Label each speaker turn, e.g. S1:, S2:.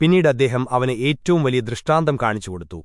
S1: പിന്നീട് അദ്ദേഹം അവന് ഏറ്റവും വലിയ ദൃഷ്ടാന്തം കാണിച്ചുകൊടുത്തു.